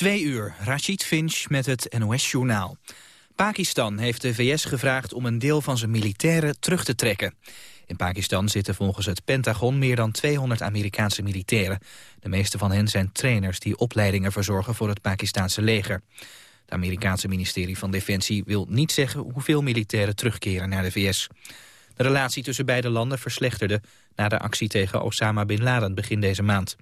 Twee uur, Rashid Finch met het NOS-journaal. Pakistan heeft de VS gevraagd om een deel van zijn militairen terug te trekken. In Pakistan zitten volgens het Pentagon meer dan 200 Amerikaanse militairen. De meeste van hen zijn trainers die opleidingen verzorgen voor het Pakistanse leger. Het Amerikaanse ministerie van Defensie wil niet zeggen hoeveel militairen terugkeren naar de VS. De relatie tussen beide landen verslechterde na de actie tegen Osama Bin Laden begin deze maand.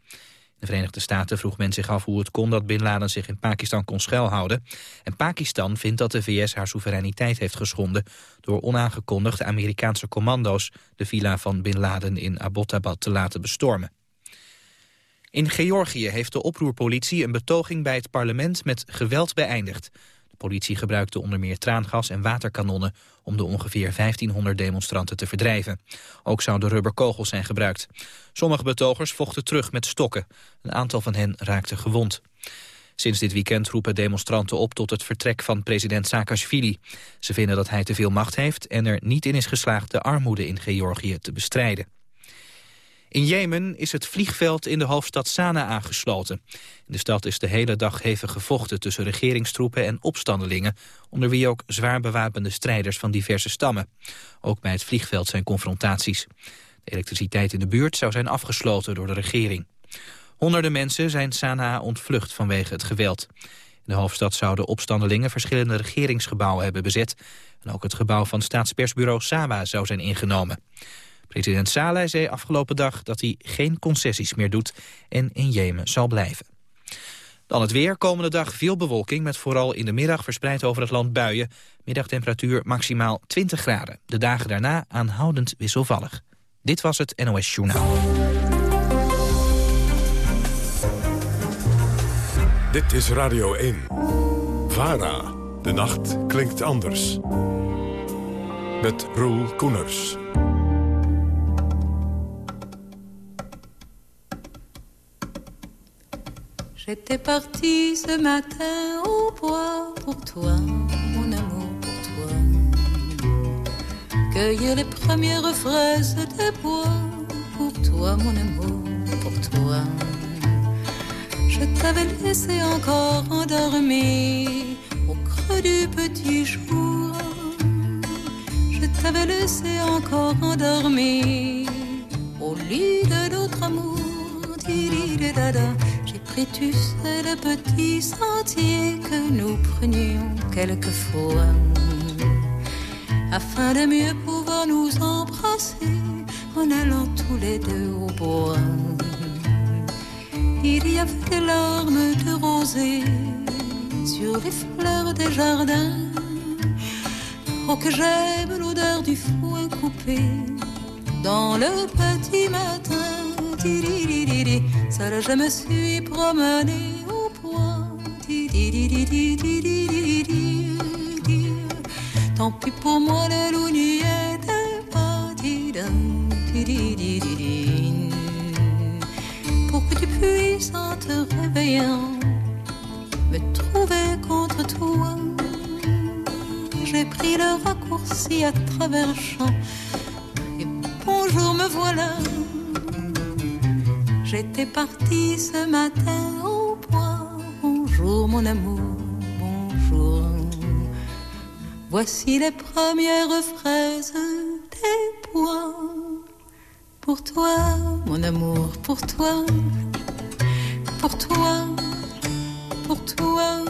De Verenigde Staten vroeg men zich af hoe het kon dat Bin Laden zich in Pakistan kon schuilhouden. En Pakistan vindt dat de VS haar soevereiniteit heeft geschonden door onaangekondigd Amerikaanse commando's de villa van Bin Laden in Abbottabad te laten bestormen. In Georgië heeft de oproerpolitie een betoging bij het parlement met geweld beëindigd politie gebruikte onder meer traangas en waterkanonnen om de ongeveer 1500 demonstranten te verdrijven. Ook zouden rubberkogels zijn gebruikt. Sommige betogers vochten terug met stokken. Een aantal van hen raakte gewond. Sinds dit weekend roepen demonstranten op tot het vertrek van president Saakashvili. Ze vinden dat hij te veel macht heeft en er niet in is geslaagd de armoede in Georgië te bestrijden. In Jemen is het vliegveld in de hoofdstad Sanaa aangesloten. In de stad is de hele dag hevig gevochten tussen regeringstroepen en opstandelingen, onder wie ook zwaar bewapende strijders van diverse stammen. Ook bij het vliegveld zijn confrontaties. De elektriciteit in de buurt zou zijn afgesloten door de regering. Honderden mensen zijn Sanaa ontvlucht vanwege het geweld. In de hoofdstad zouden opstandelingen verschillende regeringsgebouwen hebben bezet. En ook het gebouw van staatspersbureau Saba zou zijn ingenomen. President Saleh zei afgelopen dag dat hij geen concessies meer doet en in Jemen zal blijven. Dan het weer. Komende dag veel bewolking met vooral in de middag verspreid over het land buien. Middagtemperatuur maximaal 20 graden. De dagen daarna aanhoudend wisselvallig. Dit was het NOS Journaal. Dit is Radio 1. VARA. De nacht klinkt anders. Met Roel Koeners. J'étais partie ce matin au bois pour toi, mon amour pour toi. Cueillir les premières fraises des bois pour toi, mon amour pour toi. Je t'avais laissé encore endormi au creux du petit jour. Je t'avais laissé encore endormi au lit de notre amour sais le petit sentier que nous prenions quelquefois afin de mieux pouvoir nous embrasser en allant tous les deux au bois. Il y avait des larmes de rosée sur les fleurs des jardins. Oh que j'aime l'odeur du foin coupé dans le petit matin Seule je me suis promenée au bois. Tant pis pour moi, le loup n'y était pas. Pour que tu puisses en te réveillant me trouver contre toi. J'ai pris le raccourci à travers le champ. Et bonjour, me voilà. J'étais partie ce matin au bois. Bonjour mon amour, bonjour. Voici les premières fraises des bois. Pour toi, mon amour, pour toi, pour toi, pour toi.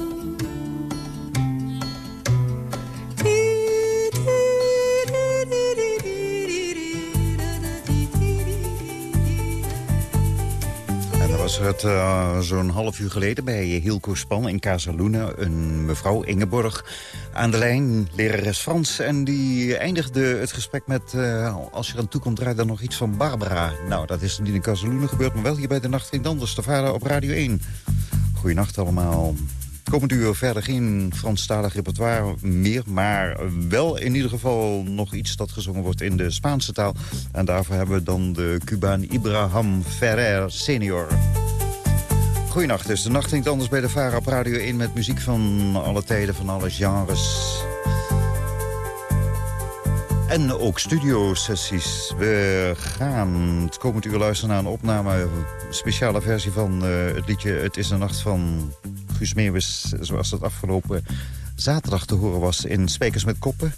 Het uh, zo'n half uur geleden bij Hilco Span in Casaluna. Een mevrouw Ingeborg aan de lijn, lerares Frans. En die eindigde het gesprek met, uh, als je aan toe komt, draait dan nog iets van Barbara. Nou, dat is niet in Casaluna gebeurd, maar wel hier bij de Nacht Geen Anders. De vader op Radio 1. Goedenacht allemaal. Komend uur verder geen Franstalig repertoire meer... maar wel in ieder geval nog iets dat gezongen wordt in de Spaanse taal. En daarvoor hebben we dan de Cubaan Ibrahim Ferrer senior. Goedenacht, dus de nacht klinkt anders bij de Vara Radio 1... met muziek van alle tijden, van alle genres. En ook studiosessies. We gaan het komend uur luisteren naar een opname... een speciale versie van uh, het liedje Het is een nacht van Guus Meeuwis, zoals dat afgelopen zaterdag te horen was in Spijkers met Koppen.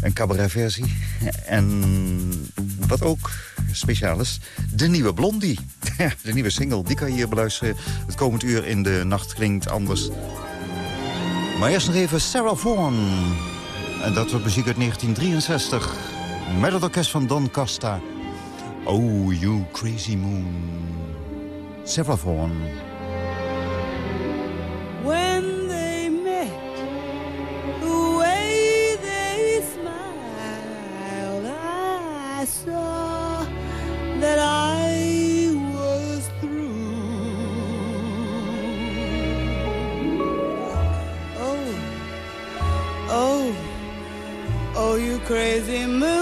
Een cabaretversie. En wat ook speciaal is, de nieuwe Blondie. de nieuwe single, die kan je hier beluisteren. Het komend uur in de nacht klinkt anders. Maar eerst nog even Sarah Vaughan. En dat wordt muziek uit 1963. Met het orkest van Don Costa. Oh, you crazy moon. Sarah Vaughan. I saw that I was through. Oh, oh, oh, you crazy moon,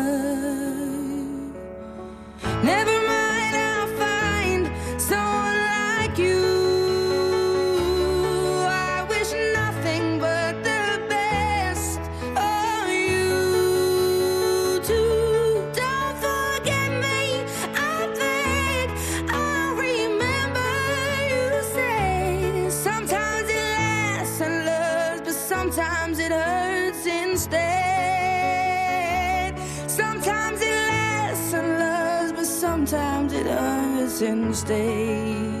Hurts instead.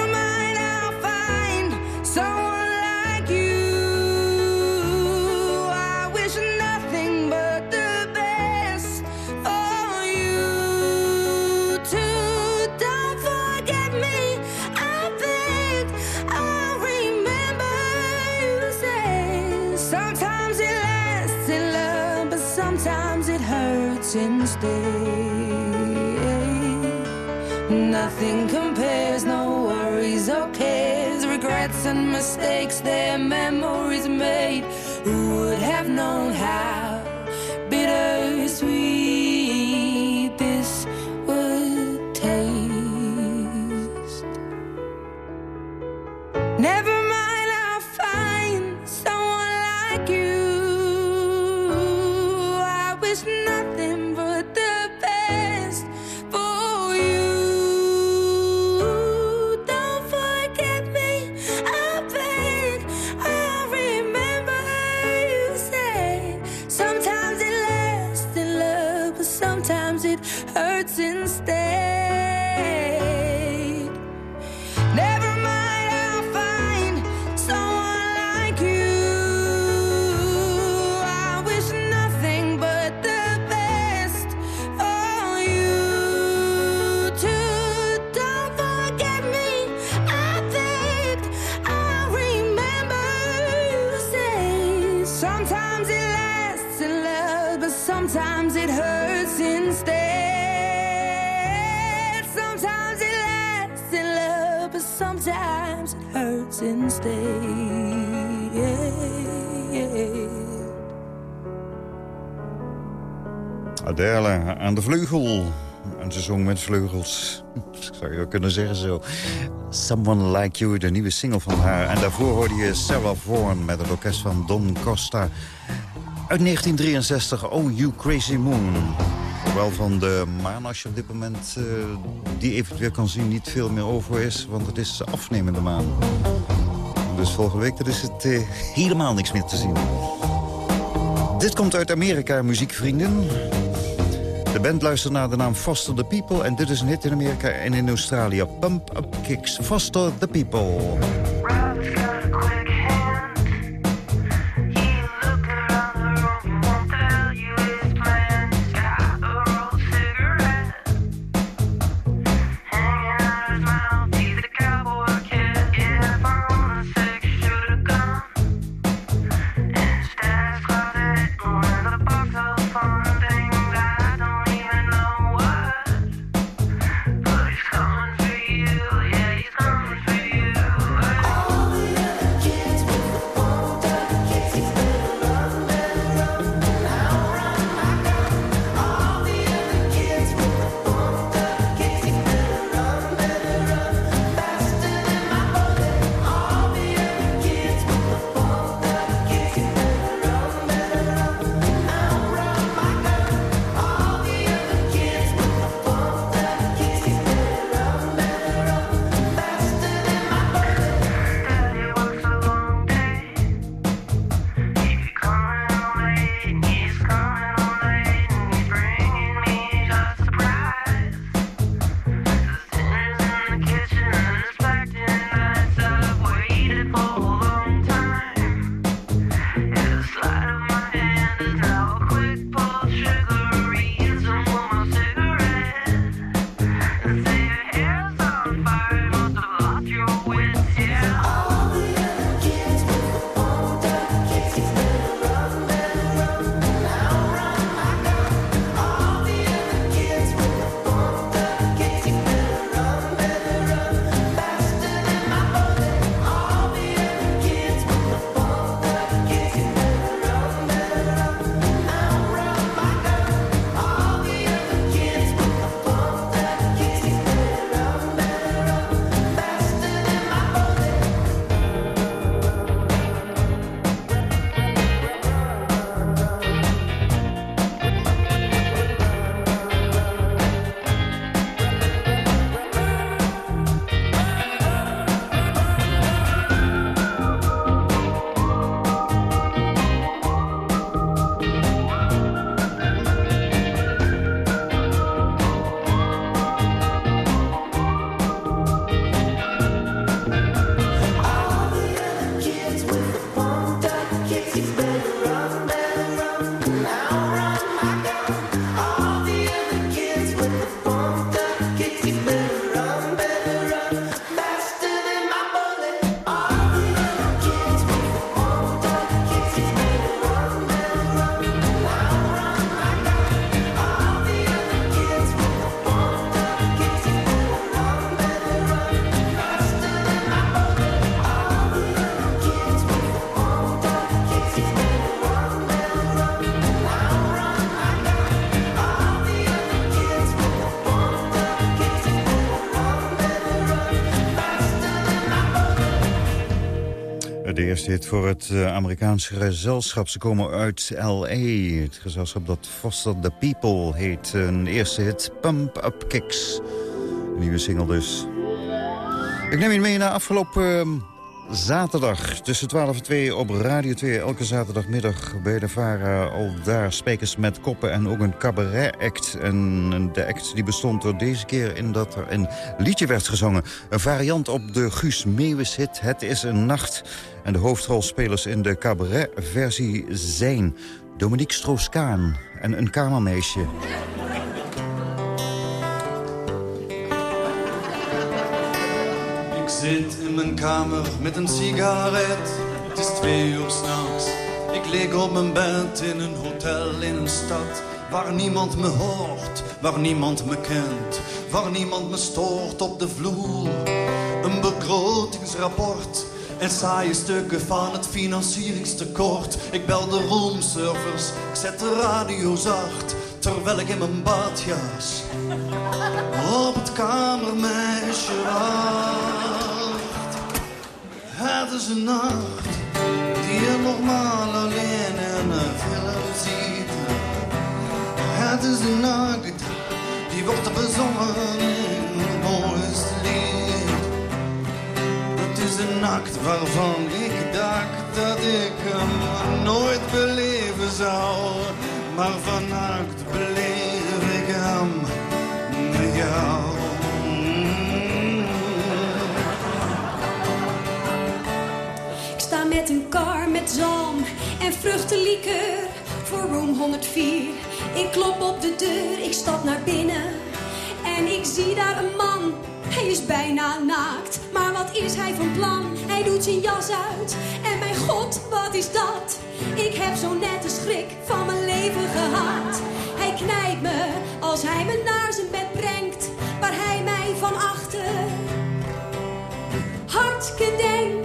it lasts in love, but sometimes it hurts instead. Sometimes it lasts in love, but sometimes it hurts instead. Adele aan de vleugel. En ze zong met vleugels. Zou je wel kunnen zeggen zo. Someone Like You, de nieuwe single van haar. En daarvoor hoorde je Sarah Vaughan met het orkest van Don Costa. Uit 1963, Oh You Crazy Moon. Hoewel van de maan, als je op dit moment eh, die eventueel kan zien... niet veel meer over is, want het is afnemende maan. Dus volgende week is het eh, helemaal niks meer te zien. Dit komt uit Amerika, muziekvrienden. De band luistert naar de naam Foster the People... en dit is een hit in Amerika en in Australië. Pump Up Kicks, Foster the People. Hit voor het uh, Amerikaanse gezelschap. Ze komen uit L.A. Het gezelschap dat Foster the People heet. Een eerste hit, Pump Up Kicks. Een nieuwe single dus. Ik neem je mee naar afgelopen zaterdag tussen 12 en 2 op Radio 2. Elke zaterdagmiddag bij de VARA al daar sprekers met koppen en ook een cabaret-act. En de act die bestond door deze keer in dat er een liedje werd gezongen. Een variant op de Guus Meeuwis hit Het is een nacht. En de hoofdrolspelers in de cabaret-versie zijn Dominique Stroos-Kaan en een kamermeisje. zit in mijn kamer met een sigaret. Het is twee uur s'nachts. Ik lig op mijn bed in een hotel in een stad. Waar niemand me hoort, waar niemand me kent. Waar niemand me stoort op de vloer. Een begrotingsrapport en saaie stukken van het financieringstekort. Ik bel de roomservice, ik zet de radio zacht. Terwijl ik in mijn badjas op het kamermeisje wacht. Het is een nacht die je nogmaal alleen in een film ziet. Het is een nacht die wordt bezongen in het mooiste lied. Het is een nacht waarvan ik dacht dat ik hem nooit beleven zou. Maar vannacht met zalm en vruchtenlikeur voor room 104. Ik klop op de deur, ik stap naar binnen en ik zie daar een man. Hij is bijna naakt, maar wat is hij van plan? Hij doet zijn jas uit en mijn god, wat is dat? Ik heb zo net de schrik van mijn leven gehad. Hij knijpt me als hij me naar zijn bed brengt, waar hij mij van achter denken denkt.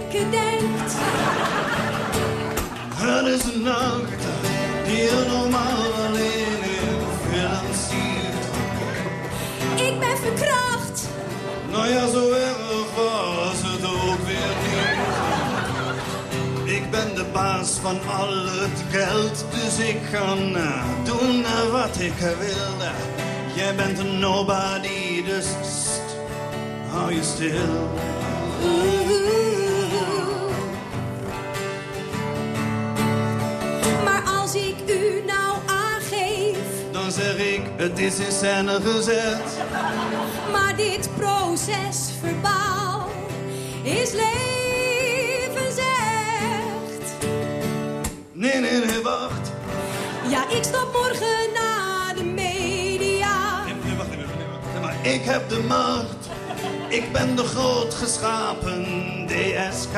Van al het geld, dus ik kan uh, doen wat ik wil. Jij bent een nobody, dus hou je stil. Het is in scène gezet. maar dit proces verbaal is levensecht. Nee, nee, nee, wacht. Ja, ik stap morgen naar de media. Nee, nee, wacht, nee, wacht, nee, Maar ik heb de macht. Ik ben de groot geschapen DSK.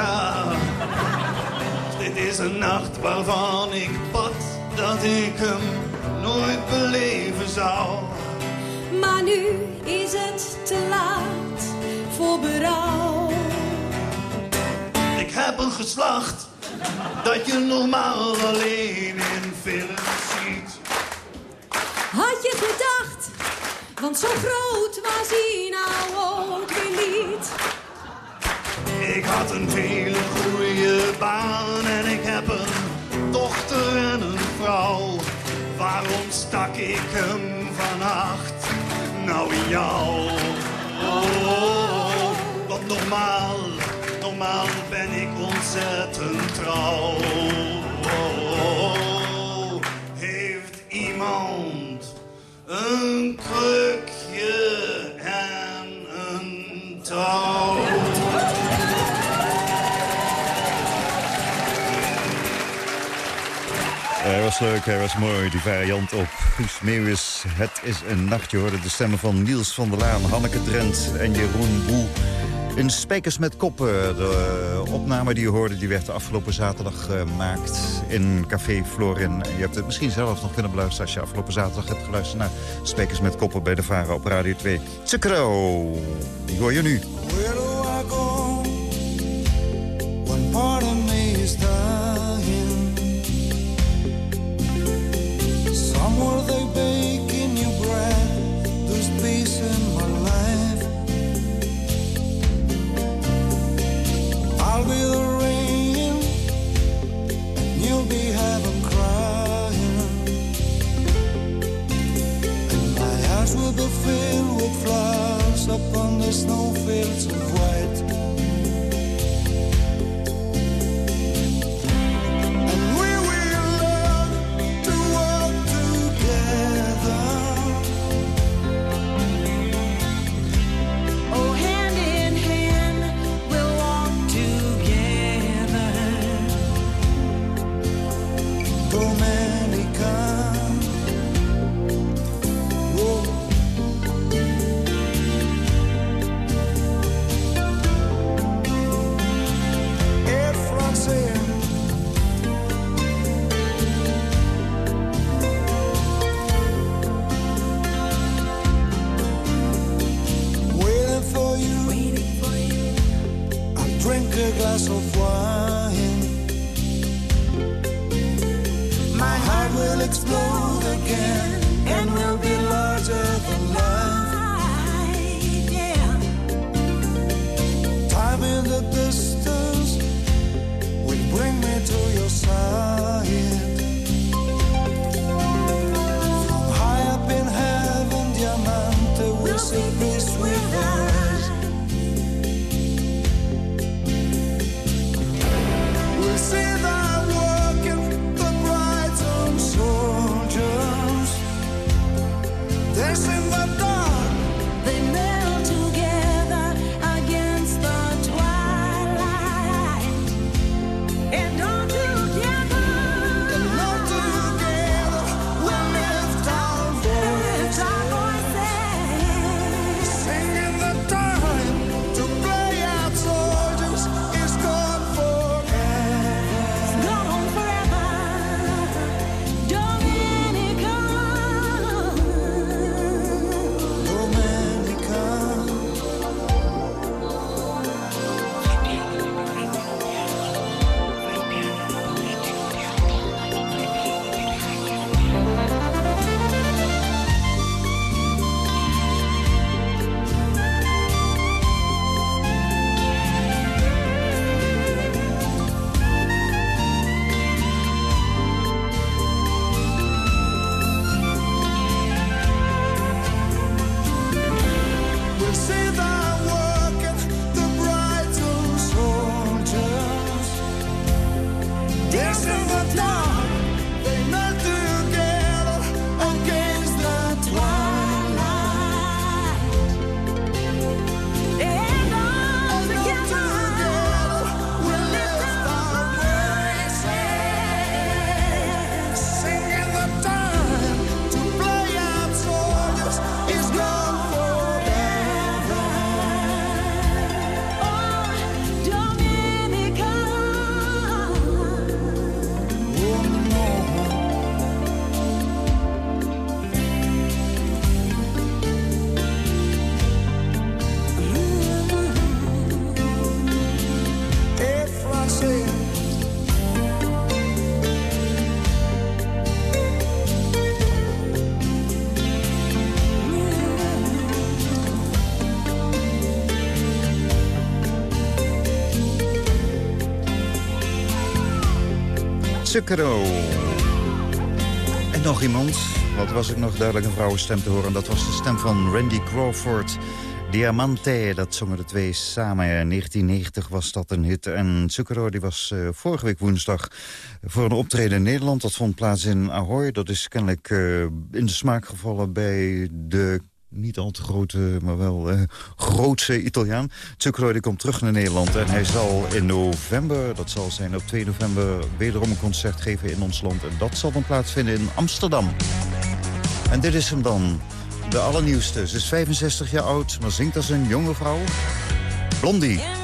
Dit is een nacht waarvan ik bad dat ik hem nooit beleven zou. Maar nu is het te laat voor berouw. Ik heb een geslacht dat je normaal alleen in films ziet. Had je gedacht, want zo groot was hij nou ook weer niet. Ik had een hele goede baan en ik heb ik hem vannacht nou in jou? Oh, want normaal, normaal ben ik ontzettend trouw. Oh, heeft iemand een krukje en een touw? Hij was leuk, hij was mooi, die variant op Guus Meeuwis. Het is een nachtje, hoorde de stemmen van Niels van der Laan, Hanneke Drent en Jeroen Boe. In Spijkers met Koppen, de opname die je hoorde... die werd de afgelopen zaterdag gemaakt in Café Florin. Je hebt het misschien zelf nog kunnen beluisteren... als je afgelopen zaterdag hebt geluisterd naar Spijkers met Koppen... bij de Varen op Radio 2. Tsukkero, die hoor je nu. Where do when part of me is dying? Somewhere they bake in your bread. There's peace in my life. I'll be the rain, and you'll be heaven crying. And my eyes will be filled with flowers upon the snowfields. Zucchero. En nog iemand. Wat was ik nog duidelijk een vrouwenstem te horen. Dat was de stem van Randy Crawford. Diamante, dat zongen de twee samen. In 1990 was dat een hit. En Zucchero die was eh, vorige week woensdag voor een optreden in Nederland. Dat vond plaats in Ahoy. Dat is kennelijk eh, in de smaak gevallen bij de niet al te grote, maar wel eh, grootse Italiaan. Zucchero die komt terug naar Nederland en hij zal in november, dat zal zijn op 2 november, wederom een concert geven in ons land. En dat zal dan plaatsvinden in Amsterdam. En dit is hem dan, de allernieuwste. Ze is 65 jaar oud, maar zingt als een jonge vrouw. Blondie.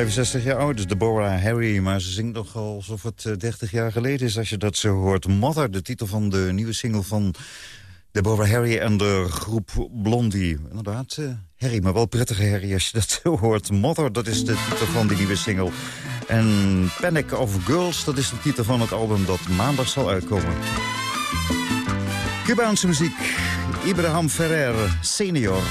65 jaar oud is Deborah Harry, maar ze zingt nog alsof het eh, 30 jaar geleden is... als je dat zo hoort. Mother, de titel van de nieuwe single van Deborah Harry en de groep Blondie. Inderdaad, eh, Harry, maar wel prettige Harry als je dat zo hoort. Mother, dat is de titel van die nieuwe single. En Panic of Girls, dat is de titel van het album dat maandag zal uitkomen. Cubaanse muziek, Ibrahim Ferrer, senior...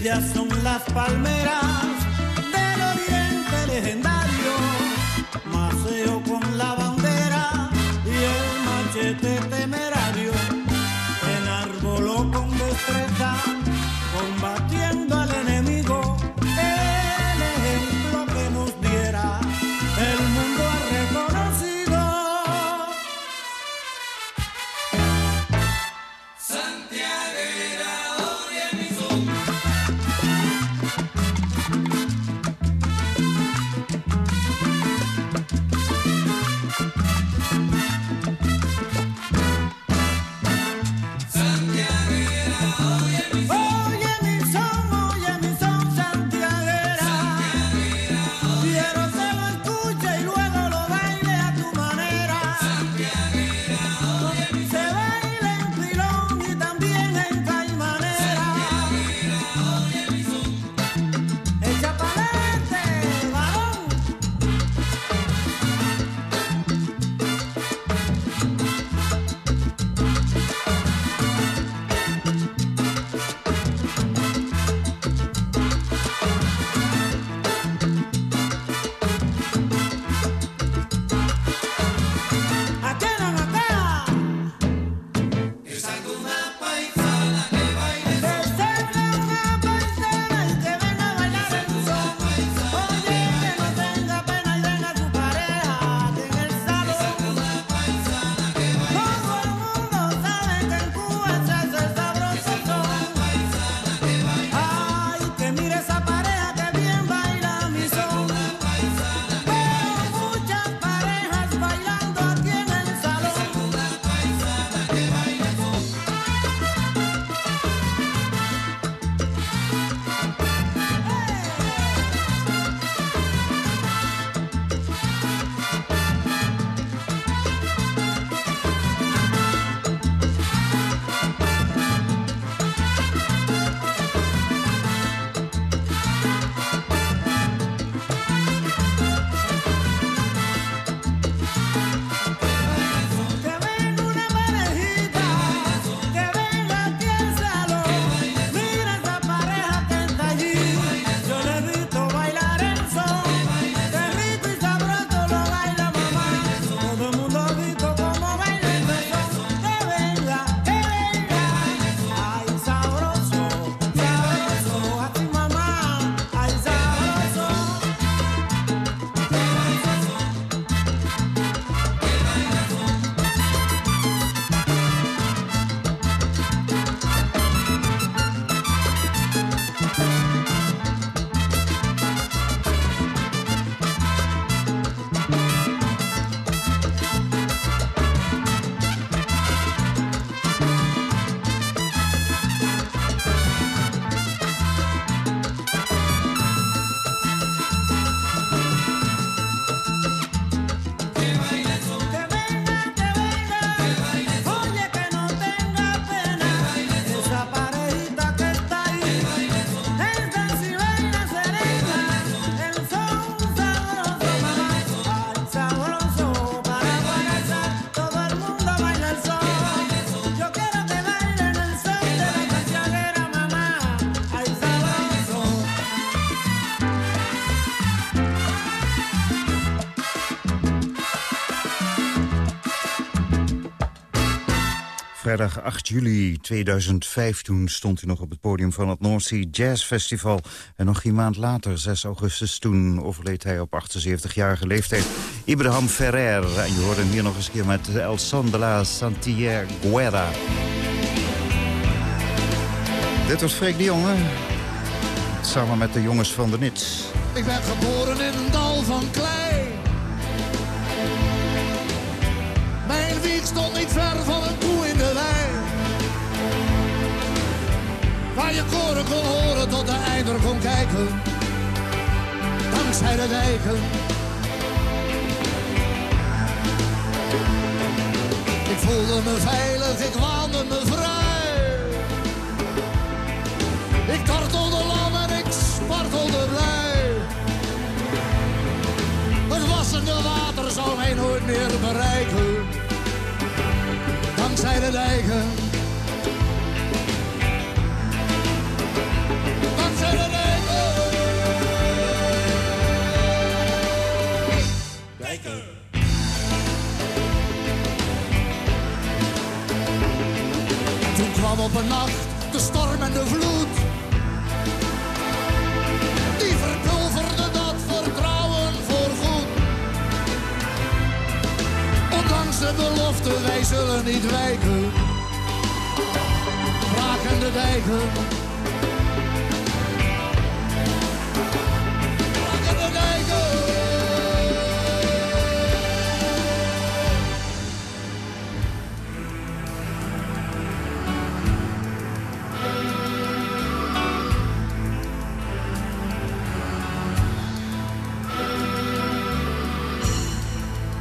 Bellas son las palmeras Vrijdag 8 juli 2005, toen stond hij nog op het podium van het North Sea Jazz Festival. En nog een maand later, 6 augustus, toen overleed hij op 78-jarige leeftijd. Ibrahim Ferrer, en je hoort hem hier nog eens een keer met El Son de la Santiaguera. Dit was Freek de Jonge, samen met de jongens van de Nits. Ik ben geboren in een dal van klei. Stond niet ver van een koe in de wei. Waar je koren kon horen tot de einder kon kijken. Dankzij de dijken. Ik voelde me veilig, ik waande me vrij. Toen kwam op een nacht de storm en de vloed. Die verpulverde dat vertrouwen voorgoed. Ondanks de belofte, wij zullen niet wijken. Braken de dijken.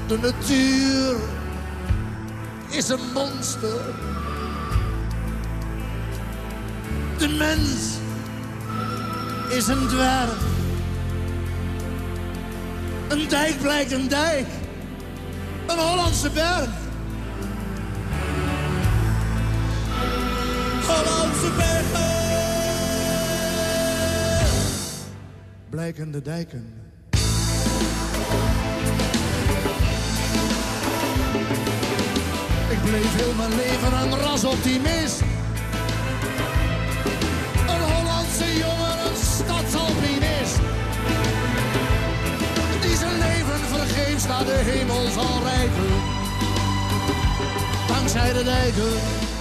De natuur is een monster. De mens is een dwerg. Een dijk blijkt een dijk. Een Hollandse berg. Hollandse bergen. Blijken de dijken. Bleef heel mijn leven een rasoptimist. Een Hollandse jongen, een stadsalpinist. Die zijn leven vergeefs naar de hemel zal rijken. Dankzij de dijken.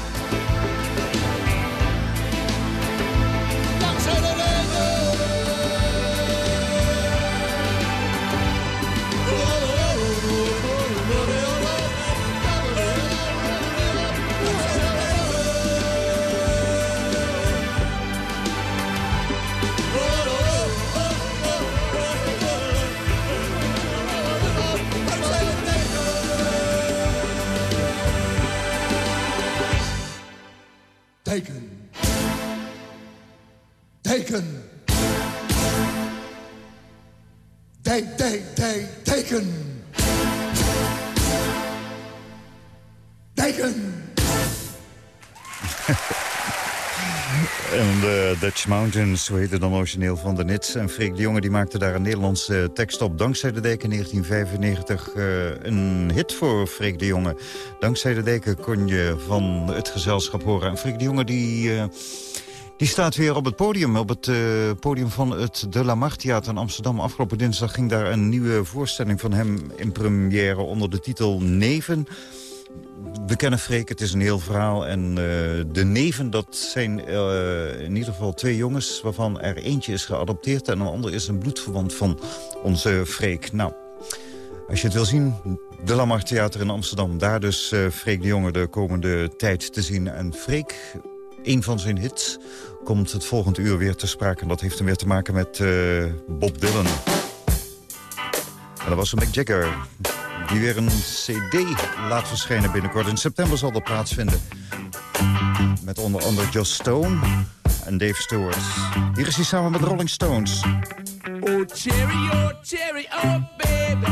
Teken. Teken. Dijk, dijk, dijk, teken. Dutch Mountains, zo heette dan origineel van de Nits. En Freek de Jonge die maakte daar een Nederlandse tekst op. Dankzij de Deken in 1995 eh, een hit voor Freek de Jonge. Dankzij de Deken kon je van het gezelschap horen. En Freek de Jonge die... eh, die staat weer op het podium, op het eh, podium van het De La Mar Theater in Amsterdam. Afgelopen dinsdag ging daar een nieuwe voorstelling van hem in première onder de titel Neven. We kennen Freek, het is een heel verhaal. En eh, de neven, dat zijn eh, in ieder geval twee jongens... waarvan er eentje is geadopteerd en een ander is een bloedverwant van onze Freek. Nou, als je het wil zien, de Lamar Theater in Amsterdam. Daar dus eh Freek de Jonge de komende tijd te zien. En Freek, een van zijn hits, komt het volgende uur weer te sprake. En dat heeft hem weer te maken met Bob Dylan. En dat was een Mick Jagger die weer een cd laat verschijnen binnenkort. In september zal dat plaatsvinden. Met onder andere Joss Stone en Dave Stewart. Hier is hij samen met Rolling Stones. Oh, cherry, oh, cherry, oh, baby.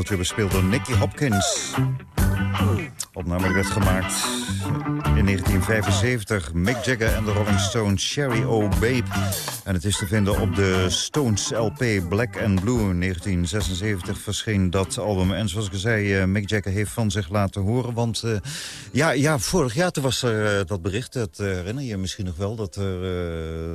Orgeltje bespeeld door Nicky Hopkins. Opname werd gemaakt in 1975. Mick Jagger en de Rolling Stones, Sherry O' Babe. En het is te vinden op de Stones LP Black and Blue. In 1976 verscheen dat album. En zoals ik zei, eh, Mick Jagger heeft van zich laten horen. Want eh, ja, ja, vorig jaar was er eh, dat bericht. Dat herinner je misschien nog wel. Dat er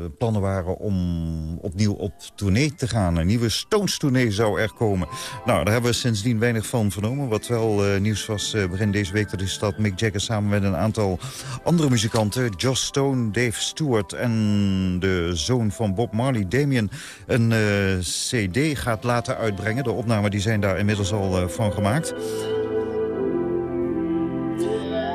plannen waren om opnieuw op tournee te gaan. Een nieuwe Stones tournee zou er komen. Nou, daar hebben we sindsdien weinig van vernomen. Wat wel nieuws was begin deze week... dat is dat Mick Jagger samen met een aantal andere muzikanten... Joss Stone, Dave Stewart en de zoon van Bob Marley, Damien... een eh, cd gaat laten uitbrengen. De opnamen die zijn daar inmiddels al eh, van gemaakt.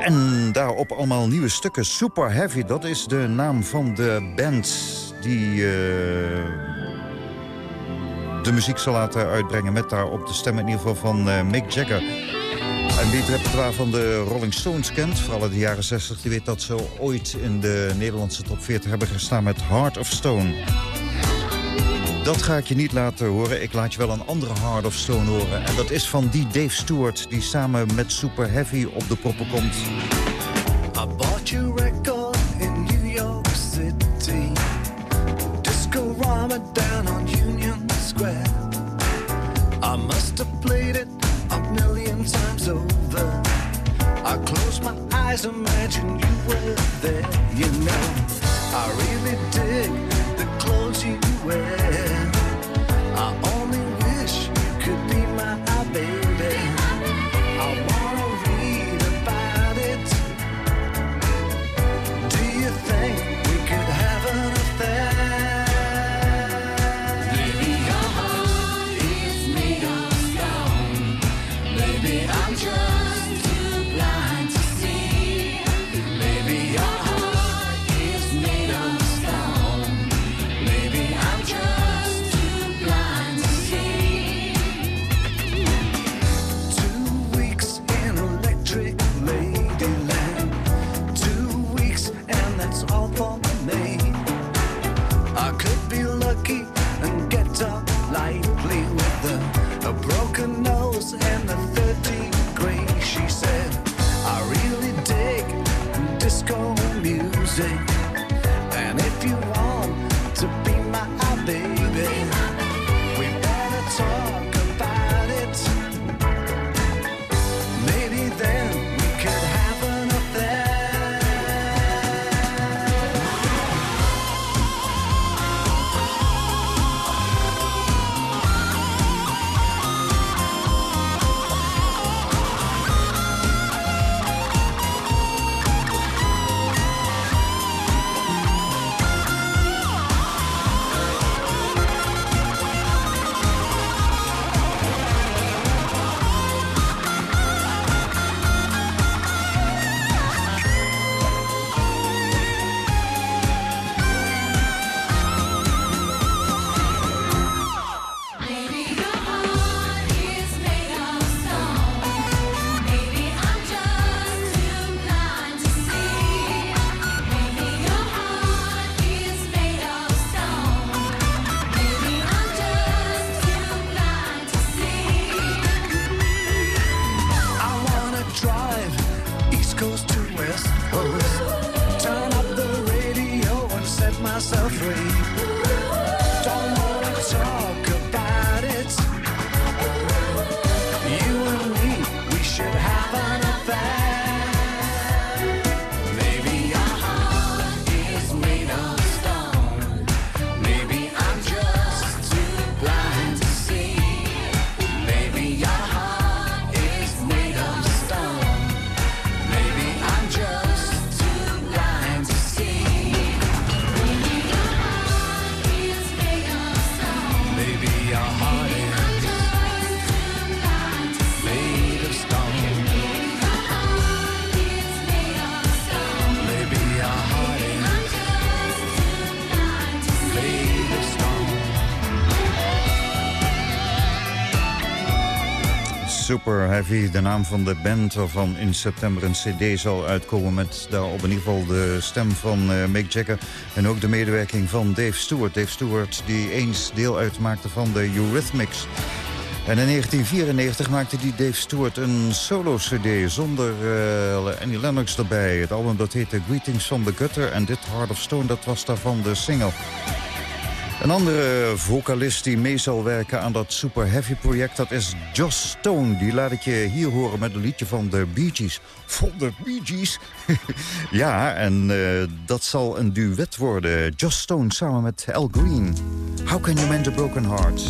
En daarop allemaal nieuwe stukken. Super Heavy, dat is de naam van de band die... eh, de muziek zal laten uitbrengen met daarop de stem in ieder geval van Mick Jagger. En wie het repertoire van de Rolling Stones kent, vooral uit de jaren 60... die weet dat ze ooit in de Nederlandse top 40 hebben gestaan met Heart of Stone. Dat ga ik je niet laten horen. Ik laat je wel een andere Heart of Stone horen. En dat is van die Dave Stewart die samen met Super Heavy op de proppen komt. I bought record in New York City. Eyes, imagine you were there. You know, I really dig the clothes you wear. Super Heavy, de naam van de band waarvan in september een cd zal uitkomen... met daarop in ieder geval de stem van eh, Mick Jagger... en ook de medewerking van Dave Stewart. Dave Stewart die eens deel uitmaakte van de Eurythmics. En in 1994 maakte die Dave Stewart een solo-cd zonder eh, Annie Lennox erbij. Het album dat heette Greetings from the Gutter en dit Heart of Stone, dat was daarvan de single. Een andere vocalist die mee zal werken aan dat Super Heavy project... dat is Joss Stone. Die laat ik je hier horen met een liedje van de Bee Gees. Van de Bee Gees? ja, en eh, dat zal een duet worden. Joss Stone samen met Al Green. How can you mend a broken heart?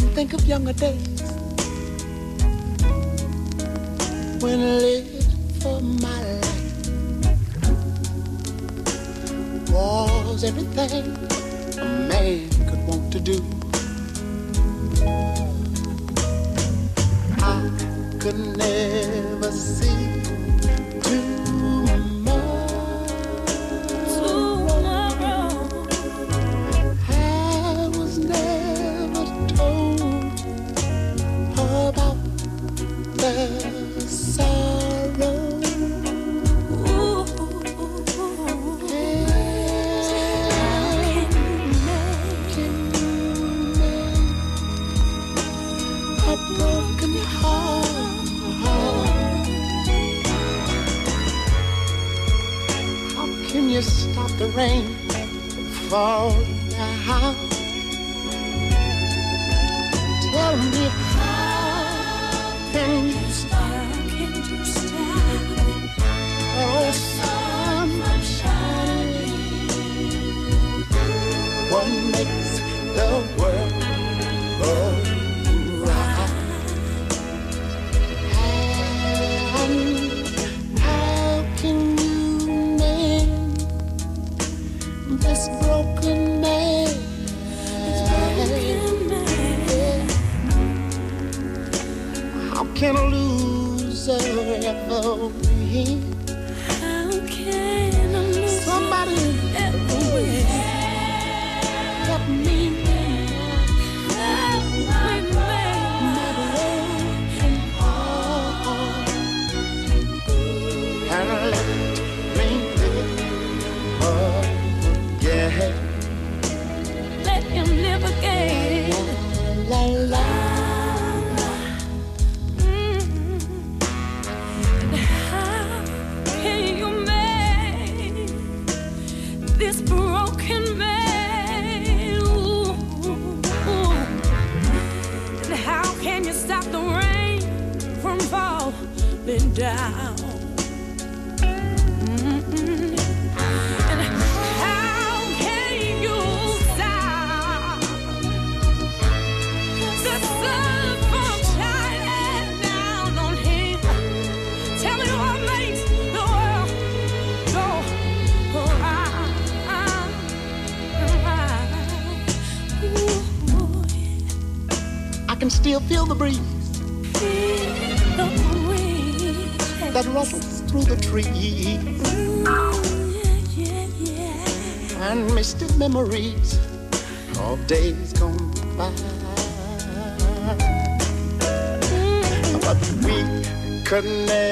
Can think of younger days when I lived for my life was everything a man could want to do. I could never see tomorrow. Rain from memories of days gone by. But we couldn't.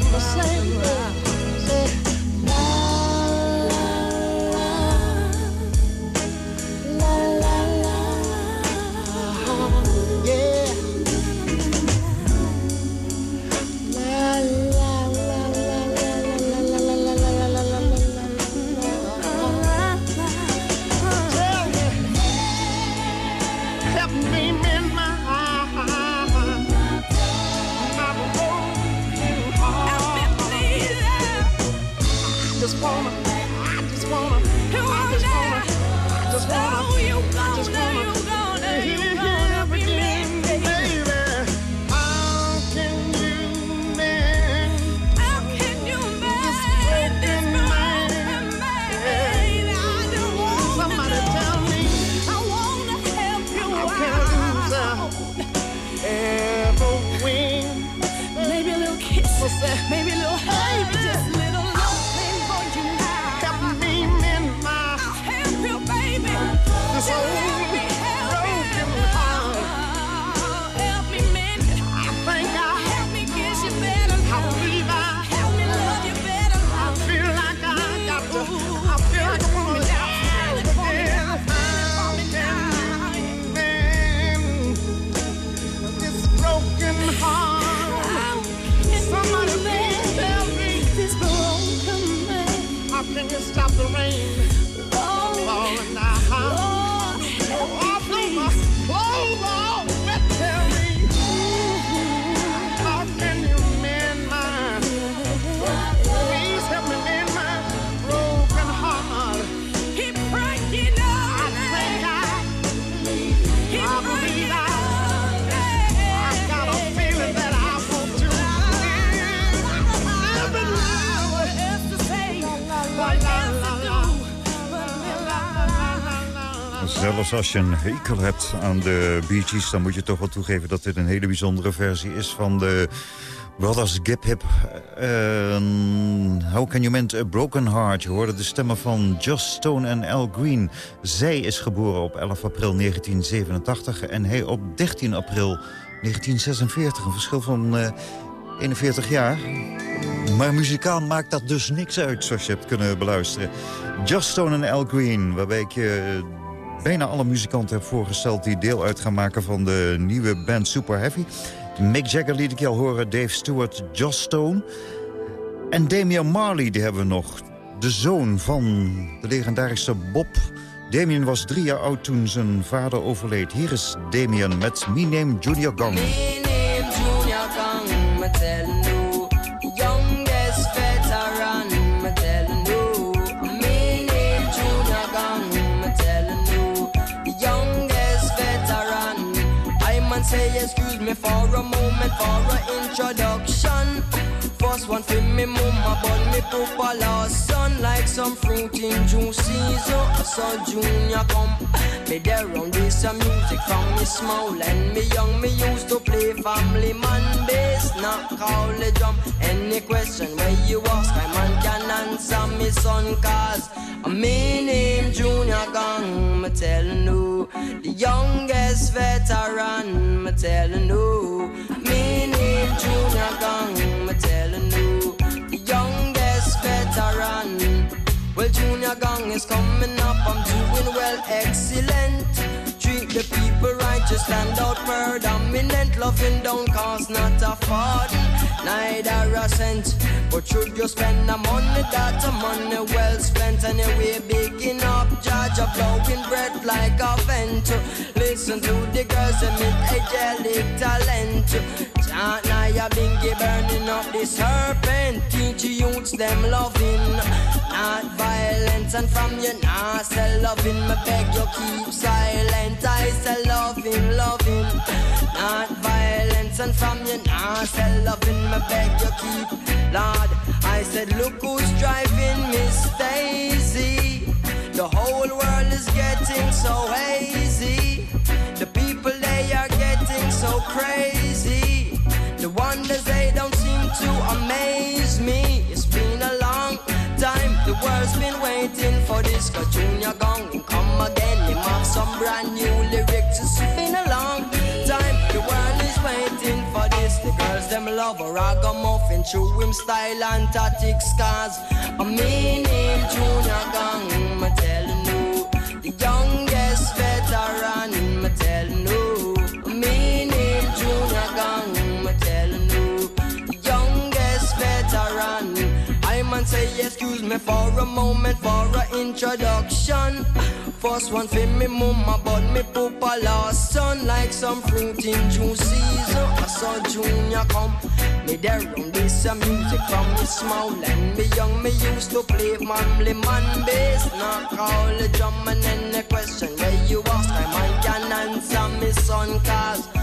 not the same. can stop the rain. zelfs als je een hekel hebt aan de Bee dan moet je toch wel toegeven dat dit een hele bijzondere versie is van de Brothers Gip Hip. Uh, how can you mend a broken heart? Je hoorde de stemmen van Joss Stone en Al Green. Zij is geboren op 11 april 1987 en hij op 13 april 1946. Een verschil van eh, 41 jaar. Maar muzikaal maakt dat dus niks uit, zoals je hebt kunnen beluisteren. Just Stone en Al Green, waarbij ik je bijna alle muzikanten heb voorgesteld... die deel uit gaan maken van de nieuwe band Super Heavy. Mick Jagger liet ik al horen, Dave Stewart, Just Stone. En Damian Marley, die hebben we nog. De zoon van de legendarische Bob. Damien was drie jaar oud toen zijn vader overleed. Hier is Damien met Me Name Junior Gong. Excuse me for a moment for a introduction. First one for me mama, but me papa last son like some fruit in June season. So Junior come, me there on this some music from small and me young. Me used to play family man bass, not the drum. Any question where you ask, I man can answer me son cause me name Junior Gang. Me tellin' you, the youngest veteran. Me tellin' you, me name Junior Gang. Me tellin' you, the youngest veteran. Well, Junior Gang is coming up. I'm doing well, excellent. The people right, just stand out predominant. Loving don't cost not a farthing, neither a cent. But should you spend the money, that's a money well spent. Anyway, bigging up, judge of blowing breath like a vent. Listen to the girls, they meet angelic talent. Chant Naya Bingy burning up the serpent. Teach youths them loving, not violence. And from you, nah, say loving. Me beg you keep silent. I say loving, loving, not violence. And from you, nah, say loving. Me beg you keep, Lord. I said, look who's driving Miss Daisy. The whole world is getting so hazy. The people they are getting so crazy. The wonders they don't seem to amaze me. It's been a long time. The world's been waiting for this. Cause Junior and come again. Some brand new lyrics. It's been a long time. The world is waiting for this. The girls them love a ragamuffin. True him style and tactics. Cause I mean Junior Gong. Man say excuse me for a moment for a introduction. First one for me mama, but me papa lost son like some fruit in June season. I saw Junior come, me there on this some music from me small and me young. Me used to play manly man bass, not call the drum and then the question where you ask, I man can answer me son cause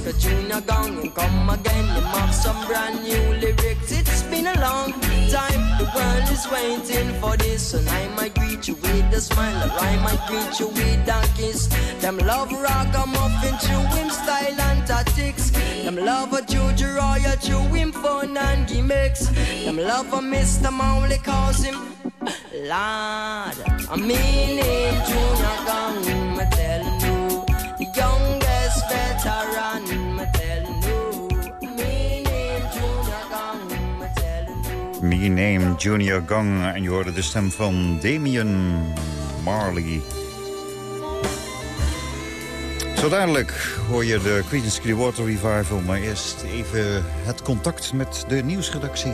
this. Junior Gang and come again, you have some brand new lyrics. It's been a long time, the world is waiting for this. And I might greet you with a smile, or I might greet you with a kiss. Them love ragamuffin, chewing style and tactics. Them love a Juju Royal, chewing fun and gimmicks. Them love a Mr. Mowley, calls him Lord, I mean him Junior Gang, me telling Me Name Junior Gang. En je hoorde de stem van Damien Marley. Zo dadelijk hoor je de Creedence Clearwater Revival. Maar eerst even het contact met de nieuwsredactie.